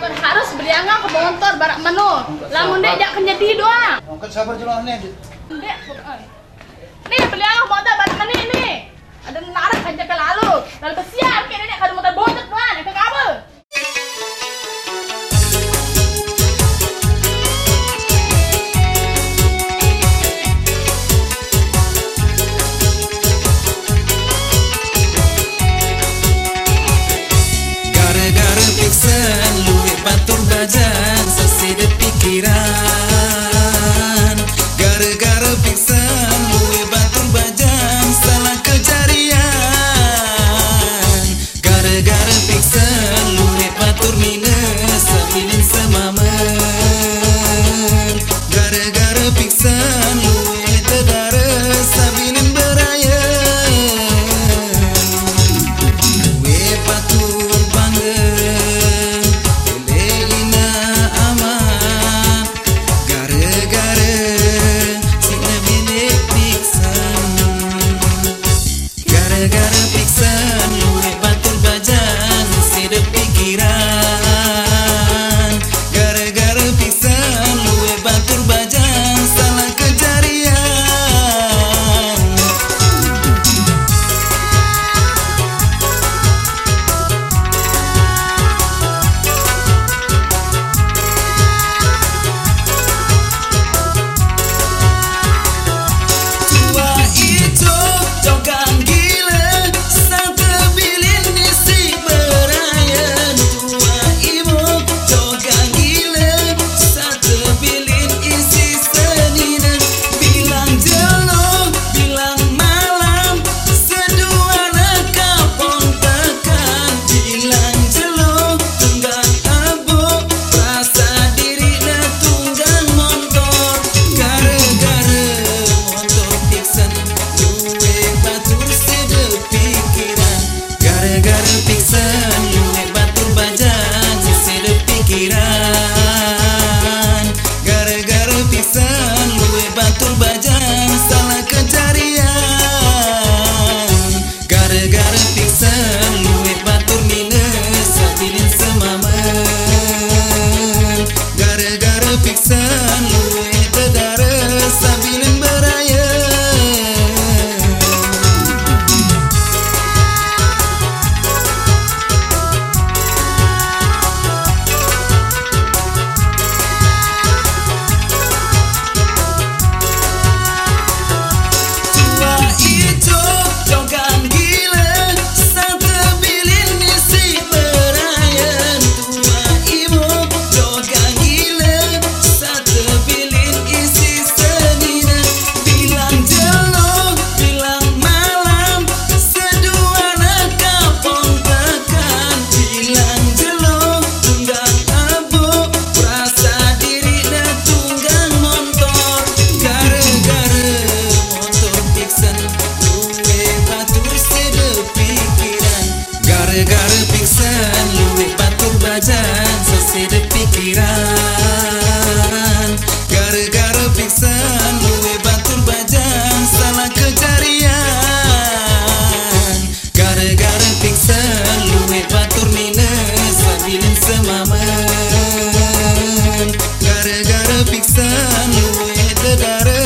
batur harus beriangga ke motor barak menu. Lamun dek jak kenyedi doang. Kan sabar jelas nih. Dek. Nih beriangga ke motor barak menu ini. Ada narik aja ke lalu. Lalu kesian kayak dek kado motor botet lisan luwe batur pikiran gara-gara pingsan luwe batur bajan salah kecarian. Gara-gara pingsan luwe batur minus. Sabilin semaman. Gara-gara pingsan luwe dedara